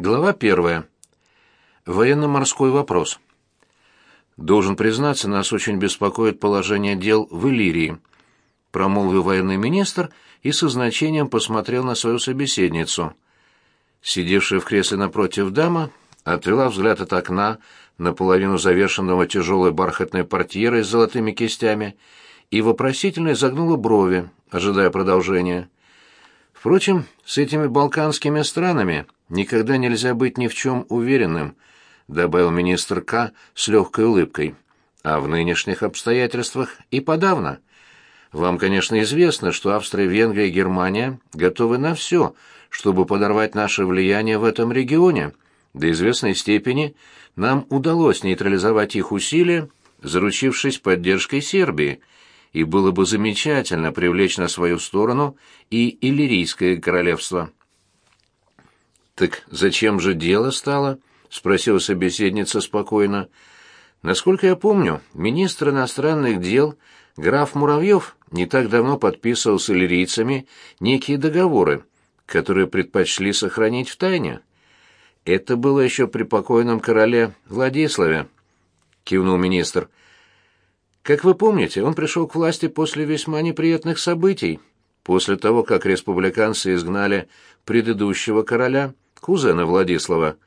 Глава первая. Военно-морской вопрос. Должен признаться, нас очень беспокоит положение дел в Иллирии, промолвил военный министр и со значением посмотрел на свою собеседницу. Сидевшая в кресле напротив дама отвела взгляд от окна, наполовину завершенного тяжелой бархатной портьерой с золотыми кистями, и вопросительно изогнула брови, ожидая продолжения. Впрочем, с этими балканскими странами никогда нельзя быть ни в чем уверенным, добавил министр К. с легкой улыбкой. А в нынешних обстоятельствах и подавно. Вам, конечно, известно, что Австрия, Венгрия и Германия готовы на все, чтобы подорвать наше влияние в этом регионе. До известной степени нам удалось нейтрализовать их усилия, заручившись поддержкой Сербии – и было бы замечательно привлечь на свою сторону и Иллирийское королевство. «Так зачем же дело стало?» — спросила собеседница спокойно. «Насколько я помню, министр иностранных дел граф Муравьев не так давно подписывал с иллирийцами некие договоры, которые предпочли сохранить в тайне. Это было еще при покойном короле Владиславе», — кивнул министр. Как вы помните, он пришел к власти после весьма неприятных событий, после того, как республиканцы изгнали предыдущего короля, кузена Владислава.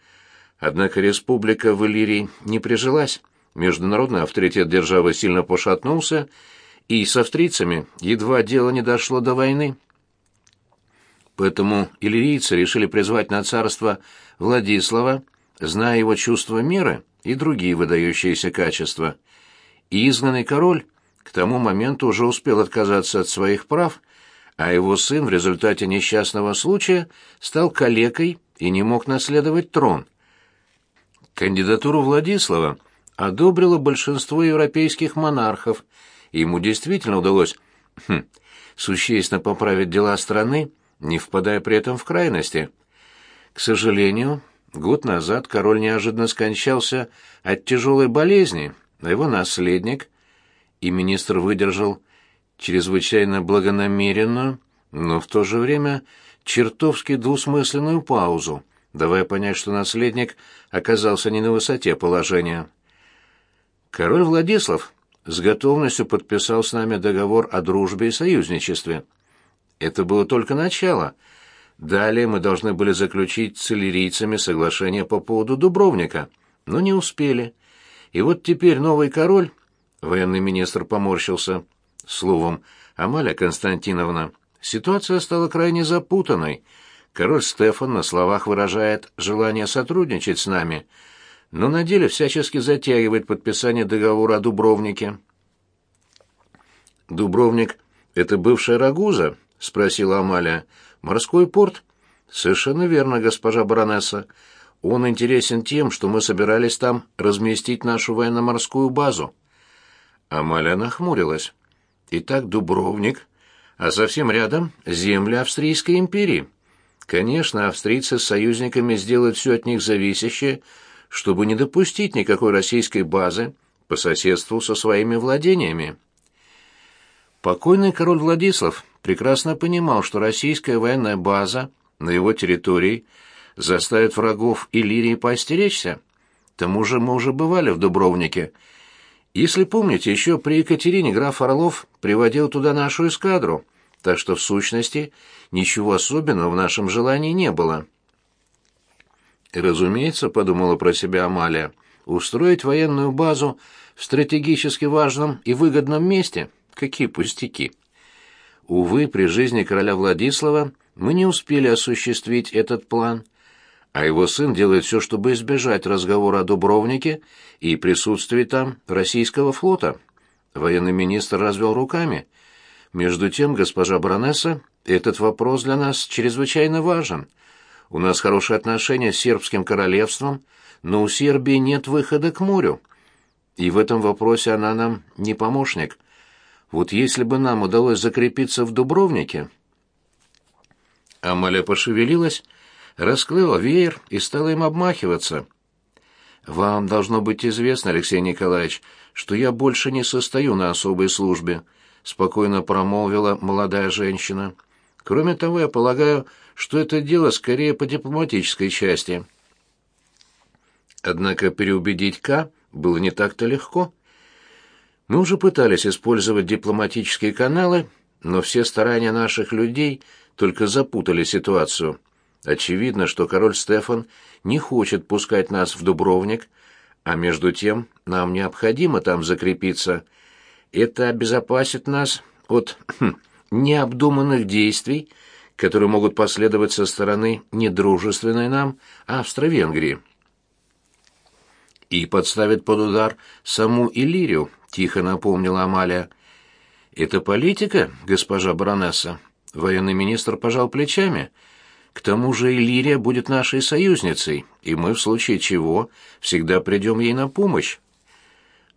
Однако республика в Иллирии не прижилась, международный авторитет державы сильно пошатнулся, и с австрийцами едва дело не дошло до войны. Поэтому иллирийцы решили призвать на царство Владислава, зная его чувство меры и другие выдающиеся качества – и изгнанный король к тому моменту уже успел отказаться от своих прав, а его сын в результате несчастного случая стал калекой и не мог наследовать трон. Кандидатуру Владислава одобрило большинство европейских монархов, и ему действительно удалось хм, существенно поправить дела страны, не впадая при этом в крайности. К сожалению, год назад король неожиданно скончался от тяжелой болезни – а его наследник, и министр выдержал чрезвычайно благонамеренную, но в то же время чертовски двусмысленную паузу, давая понять, что наследник оказался не на высоте положения. Король Владислав с готовностью подписал с нами договор о дружбе и союзничестве. Это было только начало. Далее мы должны были заключить с иллирийцами соглашение по поводу Дубровника, но не успели. И вот теперь новый король, военный министр поморщился, словом, Амаля Константиновна, ситуация стала крайне запутанной. Король Стефан на словах выражает желание сотрудничать с нами, но на деле всячески затягивает подписание договора о Дубровнике. «Дубровник — это бывшая Рагуза?» — спросила Амалия. «Морской порт?» «Совершенно верно, госпожа баронесса. Он интересен тем, что мы собирались там разместить нашу военно-морскую базу. Амалия нахмурилась. Итак, Дубровник, а совсем рядом земли Австрийской империи. Конечно, австрийцы с союзниками сделают все от них зависящее, чтобы не допустить никакой российской базы по соседству со своими владениями. Покойный король Владислав прекрасно понимал, что российская военная база на его территории – заставит врагов Иллирии поостеречься. К тому же мы уже бывали в Дубровнике. Если помните, еще при Екатерине граф Орлов приводил туда нашу эскадру, так что в сущности ничего особенного в нашем желании не было. Разумеется, подумала про себя Амалия, устроить военную базу в стратегически важном и выгодном месте — какие пустяки. Увы, при жизни короля Владислава мы не успели осуществить этот план — а его сын делает все, чтобы избежать разговора о Дубровнике и присутствии там российского флота. Военный министр развел руками. Между тем, госпожа баронесса, этот вопрос для нас чрезвычайно важен. У нас хорошие отношения с сербским королевством, но у Сербии нет выхода к морю. И в этом вопросе она нам не помощник. Вот если бы нам удалось закрепиться в Дубровнике... Амалия пошевелилась, раскрыла веер и стала им обмахиваться. «Вам должно быть известно, Алексей Николаевич, что я больше не состою на особой службе», — спокойно промолвила молодая женщина. «Кроме того, я полагаю, что это дело скорее по дипломатической части. Однако переубедить К было не так-то легко. Мы уже пытались использовать дипломатические каналы, но все старания наших людей только запутали ситуацию. Очевидно, что король Стефан не хочет пускать нас в Дубровник, а между тем нам необходимо там закрепиться. Это обезопасит нас от хм, необдуманных действий, которые могут последовать со стороны недружественной нам Австро-Венгрии. И подставит под удар саму Иллирию, тихо напомнила Амалия. Это политика, госпожа баронесса? Военный министр пожал плечами. К тому же Иллирия будет нашей союзницей, и мы в случае чего всегда придем ей на помощь.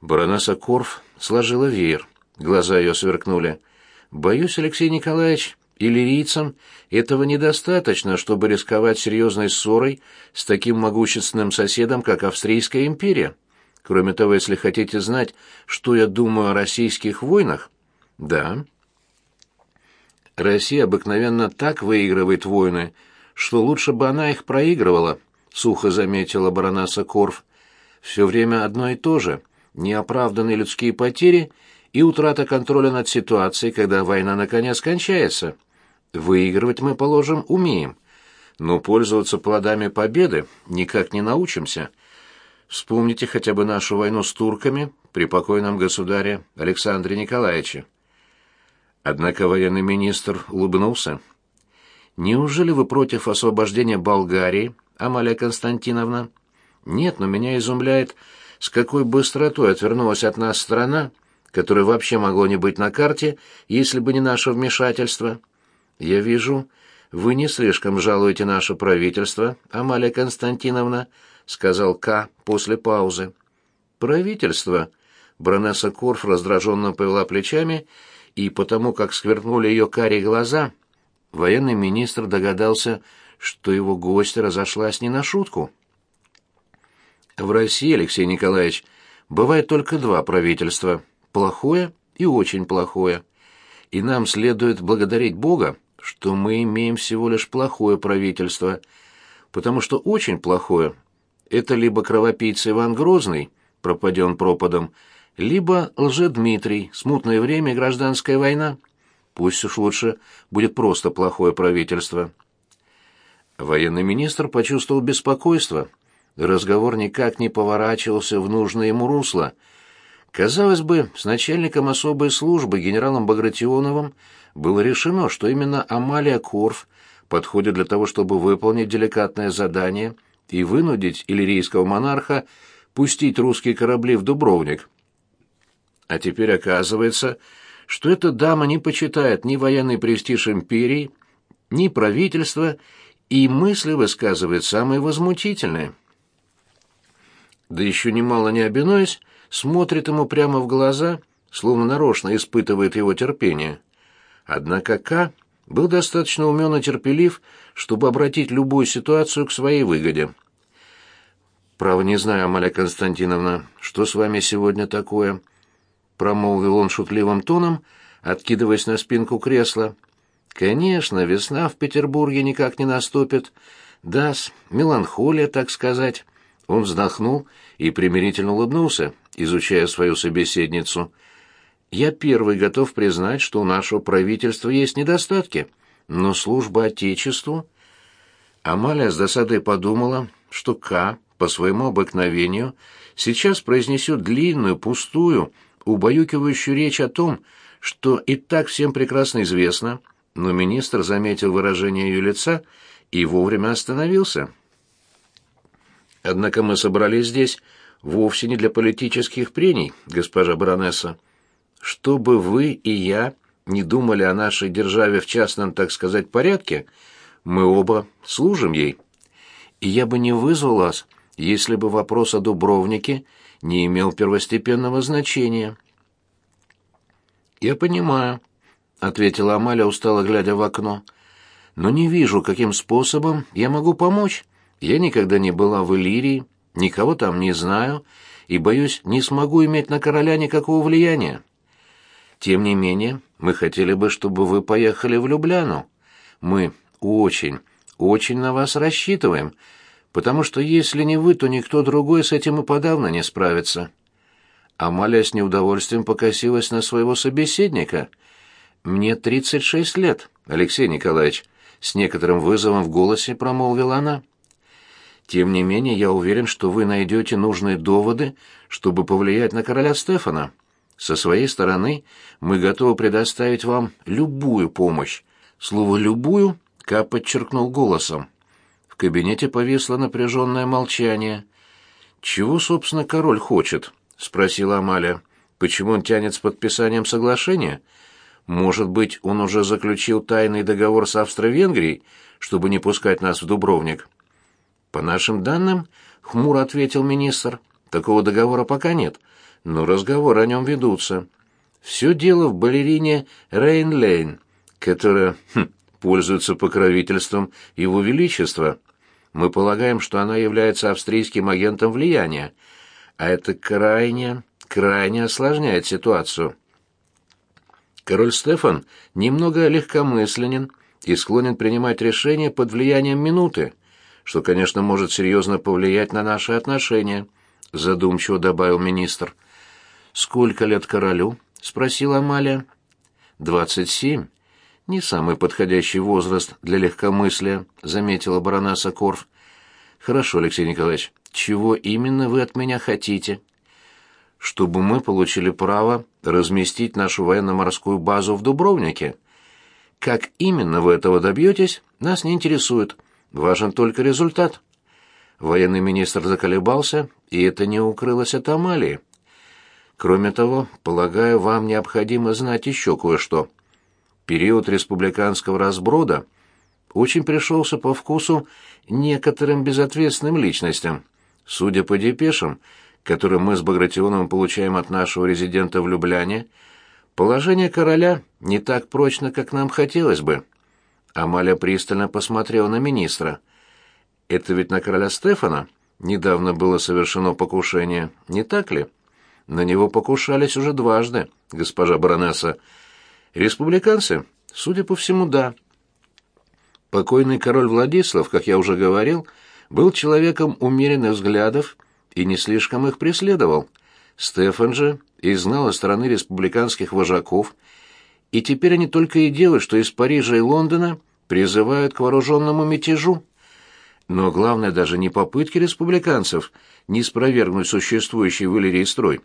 Баронесса Корф сложила веер. Глаза ее сверкнули. Боюсь, Алексей Николаевич, иллирийцам этого недостаточно, чтобы рисковать серьезной ссорой с таким могущественным соседом, как Австрийская империя. Кроме того, если хотите знать, что я думаю о российских войнах, да. Россия обыкновенно так выигрывает войны, что лучше бы она их проигрывала, сухо заметила баронесса Корф. Все время одно и то же: неоправданные людские потери и утрата контроля над ситуацией, когда война наконец кончается. Выигрывать мы, положим, умеем, но пользоваться плодами победы никак не научимся. Вспомните хотя бы нашу войну с турками при покойном государе Александре Николаевиче. Однако военный министр улыбнулся. Неужели вы против освобождения Болгарии, Амалия Константиновна? Нет, но меня изумляет, с какой быстротой отвернулась от нас страна, которая вообще могло не быть на карте, если бы не наше вмешательство. Я вижу, вы не слишком жалуете наше правительство, Амалия Константиновна, сказал К после паузы. Правительство. Бронесса Корф раздраженно повела плечами, и потому как скверкнули ее карие глаза, военный министр догадался, что его гость разошлась не на шутку. В России, Алексей Николаевич, бывает только два правительства – плохое и очень плохое. И нам следует благодарить Бога, что мы имеем всего лишь плохое правительство, потому что очень плохое – это либо кровопийца Иван Грозный, пропаден пропадом, либо лже-Дмитрий, смутное время и гражданская война. Пусть уж лучше будет просто плохое правительство. Военный министр почувствовал беспокойство – Разговор никак не поворачивался в нужное ему русло. Казалось бы, с начальником особой службы генералом Багратионовым было решено, что именно Амалия Корф подходит для того, чтобы выполнить деликатное задание и вынудить иллирийского монарха пустить русские корабли в Дубровник. А теперь оказывается, что эта дама не почитает ни военный престиж империи, ни правительства, и мысли высказывает самые возмутительные да еще немало не обинуясь, смотрит ему прямо в глаза, словно нарочно испытывает его терпение. Однако К был достаточно умен и терпелив, чтобы обратить любую ситуацию к своей выгоде. «Право не знаю, Амалия Константиновна, что с вами сегодня такое?» Промолвил он шутливым тоном, откидываясь на спинку кресла. «Конечно, весна в Петербурге никак не наступит. Да, меланхолия, так сказать». Он вздохнул и примирительно улыбнулся, изучая свою собеседницу. «Я первый готов признать, что у нашего правительства есть недостатки, но служба Отечеству...» Амалия с досадой подумала, что К, по своему обыкновению, сейчас произнесет длинную, пустую, убаюкивающую речь о том, что и так всем прекрасно известно, но министр заметил выражение ее лица и вовремя остановился. Однако мы собрались здесь вовсе не для политических прений, госпожа баронесса. Чтобы вы и я не думали о нашей державе в частном, так сказать, порядке, мы оба служим ей. И я бы не вызвал вас, если бы вопрос о Дубровнике не имел первостепенного значения. Я понимаю, ответила Амаля, устало глядя в окно. Но не вижу, каким способом я могу помочь. Я никогда не была в Иллирии, никого там не знаю и, боюсь, не смогу иметь на короля никакого влияния. Тем не менее, мы хотели бы, чтобы вы поехали в Любляну. Мы очень, очень на вас рассчитываем, потому что если не вы, то никто другой с этим и подавно не справится». Амалия с неудовольствием покосилась на своего собеседника. «Мне тридцать шесть лет, Алексей Николаевич», — с некоторым вызовом в голосе промолвила она. «Тем не менее, я уверен, что вы найдете нужные доводы, чтобы повлиять на короля Стефана. Со своей стороны мы готовы предоставить вам любую помощь. Слово «любую» Ка подчеркнул голосом. Кабинете повисло напряженное молчание. «Чего, собственно, король хочет?» — спросила Амалия. «Почему он тянет с подписанием соглашения? Может быть, он уже заключил тайный договор с Австро-Венгрией, чтобы не пускать нас в Дубровник?» «По нашим данным», — хмуро ответил министр, — «такого договора пока нет, но разговоры о нем ведутся. Все дело в балерине Рейн-Лейн, которая хм, пользуется покровительством Его Величества. Мы полагаем, что она является австрийским агентом влияния, а это крайне, крайне осложняет ситуацию. Король Стефан немного легкомысленен и склонен принимать решения под влиянием минуты, что, конечно, может серьезно повлиять на наши отношения, задумчиво добавил министр. Сколько лет королю? спросила Амалия. «Двадцать семь. Не самый подходящий возраст для легкомыслия, заметила баронесса Корф. Хорошо, Алексей Николаевич. Чего именно вы от меня хотите? Чтобы мы получили право разместить нашу военно-морскую базу в Дубровнике. Как именно вы этого добьетесь, нас не интересует. Важен только результат. Военный министр заколебался, и это не укрылось от Амалии. Кроме того, полагаю, вам необходимо знать еще кое-что. Период республиканского разброда очень пришелся по вкусу некоторым безответственным личностям. Судя по депешам, которые мы с Багратионовым получаем от нашего резидента в Любляне, положение короля не так прочно, как нам хотелось бы. Амалия пристально посмотрела на министра. Это ведь на короля Стефана недавно было совершено покушение, не так ли? На него покушались уже дважды, госпожа баронесса. Республиканцы? Судя по всему, да. Покойный король Владислав, как я уже говорил, — был человеком умеренных взглядов и не слишком их преследовал. Стефан же из знала стороны республиканских вожаков, и теперь они только и делают, что из Парижа и Лондона призывают к вооруженному мятежу. Но главное даже не попытки республиканцев не спровергнуть существующий в Иллирии строй.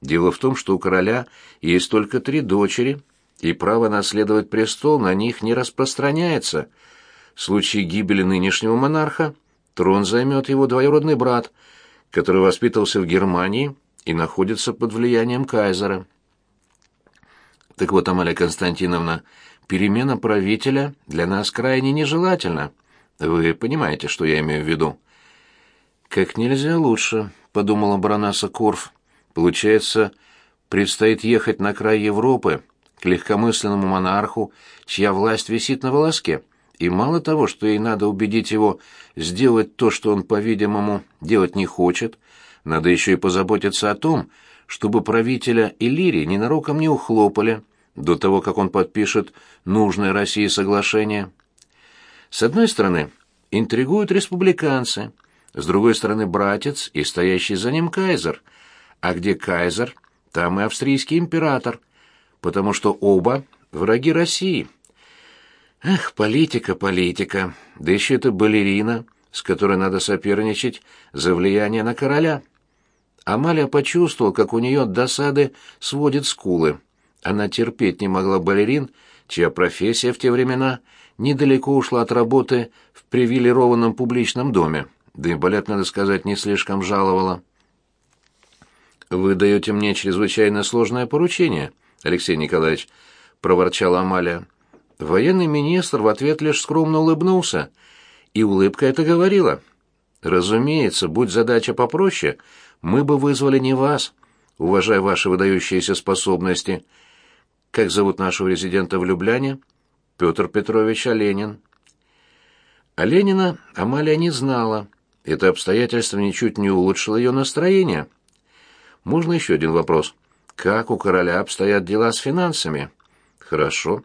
Дело в том, что у короля есть только три дочери, и право наследовать престол на них не распространяется. В случае гибели нынешнего монарха Трон займет его двоюродный брат, который воспитывался в Германии и находится под влиянием кайзера. Так вот, Амалия Константиновна, перемена правителя для нас крайне нежелательна. Вы понимаете, что я имею в виду? Как нельзя лучше, подумала баронесса Корф. Получается, предстоит ехать на край Европы к легкомысленному монарху, чья власть висит на волоске. И мало того, что ей надо убедить его сделать то, что он, по-видимому, делать не хочет, надо еще и позаботиться о том, чтобы правителя Иллирии ненароком не ухлопали до того, как он подпишет нужное России соглашение. С одной стороны, интригуют республиканцы, с другой стороны, братец и стоящий за ним кайзер. А где кайзер, там и австрийский император, потому что оба враги России. Эх, политика, политика. Да еще это балерина, с которой надо соперничать за влияние на короля. Амалия почувствовала, как у нее от досады сводит скулы. Она терпеть не могла балерин, чья профессия в те времена недалеко ушла от работы в привилегированном публичном доме. Да и балет, надо сказать, не слишком жаловала. «Вы даете мне чрезвычайно сложное поручение, Алексей Николаевич», — проворчала Амалия. Военный министр в ответ лишь скромно улыбнулся, и улыбка это говорила. «Разумеется, будь задача попроще, мы бы вызвали не вас, уважая ваши выдающиеся способности. Как зовут нашего резидента в Любляне? Петр Петрович Оленин». Оленина Амалия не знала. Это обстоятельство ничуть не улучшило ее настроение. Можно еще один вопрос. Как у короля обстоят дела с финансами? Хорошо.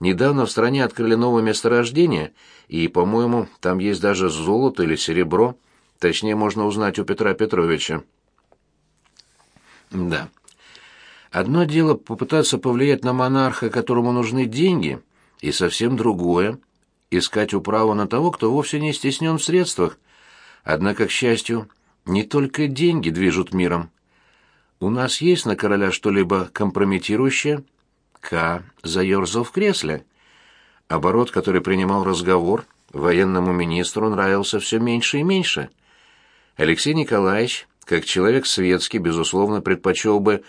Недавно в стране открыли новое месторождение, и, по-моему, там есть даже золото или серебро. Точнее, можно узнать у Петра Петровича. Да. Одно дело попытаться повлиять на монарха, которому нужны деньги, и совсем другое — искать управу на того, кто вовсе не стеснен в средствах. Однако, к счастью, не только деньги движут миром. У нас есть на короля что-либо компрометирующее? К заерзал в кресле. Оборот, который принимал разговор, военному министру нравился все меньше и меньше. Алексей Николаевич, как человек светский, безусловно, предпочел бы,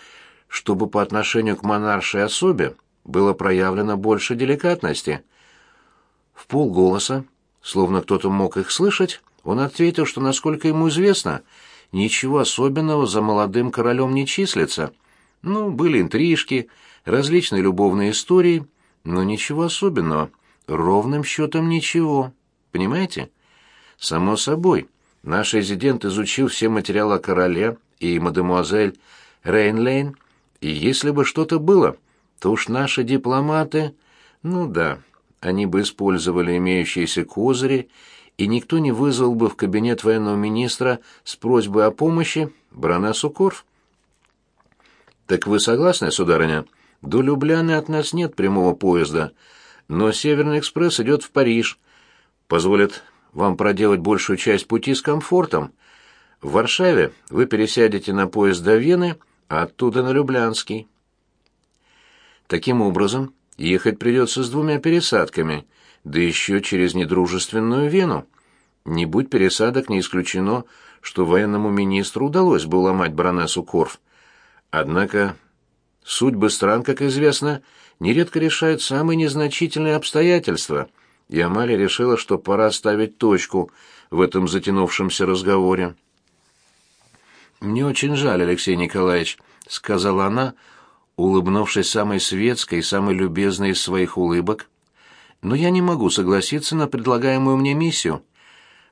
чтобы по отношению к монаршей особе было проявлено больше деликатности. В полголоса, словно кто-то мог их слышать, он ответил, что, насколько ему известно, ничего особенного за молодым королем не числится. Ну, были интрижки, различные любовные истории, но ничего особенного, ровным счетом ничего. Понимаете? Само собой, наш резидент изучил все материалы о короле и мадемуазель Рейнлейн, и если бы что-то было, то уж наши дипломаты... Ну да, они бы использовали имеющиеся козыри, и никто не вызвал бы в кабинет военного министра с просьбой о помощи баронессу Корф. «Так вы согласны, сударыня? До Любляны от нас нет прямого поезда, но Северный экспресс идет в Париж. Позволит вам проделать большую часть пути с комфортом. В Варшаве вы пересядете на поезд до Вены, а оттуда на Люблянский». Таким образом, ехать придется с двумя пересадками, да еще через недружественную Вену. Не будь пересадок, не исключено, что военному министру удалось бы уломать баронессу Корф. Однако судьбы стран, как известно, нередко решают самые незначительные обстоятельства, и Амалия решила, что пора ставить точку в этом затянувшемся разговоре. «Мне очень жаль, Алексей Николаевич», — сказала она, улыбнувшись самой светской и самой любезной из своих улыбок. «Но я не могу согласиться на предлагаемую мне миссию.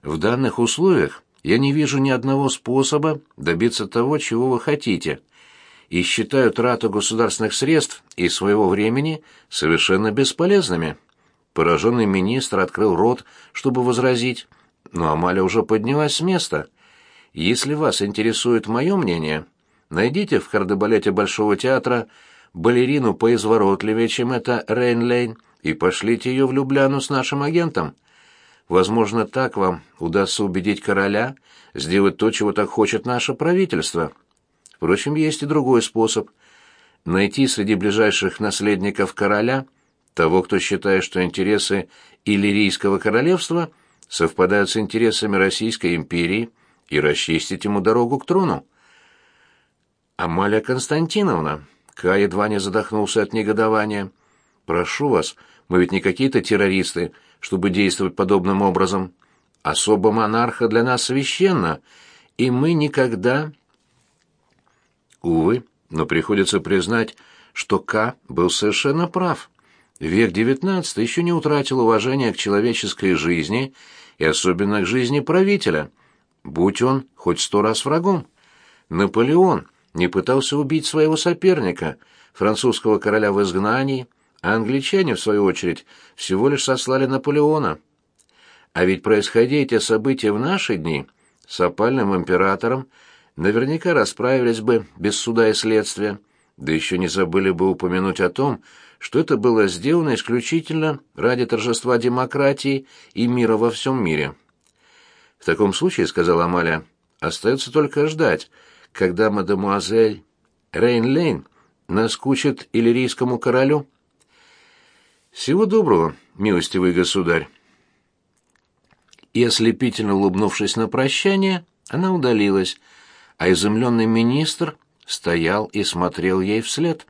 В данных условиях я не вижу ни одного способа добиться того, чего вы хотите, и считаю трату государственных средств и своего времени совершенно бесполезными». Пораженный министр открыл рот, чтобы возразить, но Амаля уже поднялась с места. «Если вас интересует мое мнение...» Найдите в кардебалете Большого театра балерину поизворотливее, чем это Рейнлейн, и пошлите ее в Любляну с нашим агентом. Возможно, так вам удастся убедить короля сделать то, чего так хочет наше правительство. Впрочем, есть и другой способ. Найти среди ближайших наследников короля того, кто считает, что интересы Иллирийского королевства совпадают с интересами Российской империи, и расчистить ему дорогу к трону. «Амалия Константиновна!» Ка едва не задохнулся от негодования. «Прошу вас, мы ведь не какие-то террористы, чтобы действовать подобным образом. Особо монарха для нас священна, и мы никогда...» Увы, но приходится признать, что К был совершенно прав. Век XIX еще не утратил уважения к человеческой жизни и особенно к жизни правителя, будь он хоть сто раз врагом. Наполеон не пытался убить своего соперника, французского короля в изгнании, а англичане, в свою очередь, всего лишь сослали Наполеона. А ведь происходя эти события в наши дни, с опальным императором наверняка расправились бы без суда и следствия, да еще не забыли бы упомянуть о том, что это было сделано исключительно ради торжества демократии и мира во всем мире. «В таком случае, — сказала Амалия, — остается только ждать, когда мадемуазель Рейн-Лейн наскучит иллирийскому королю. Всего доброго, милостивый государь. И ослепительно улыбнувшись на прощание, она удалилась, а изумленный министр стоял и смотрел ей вслед.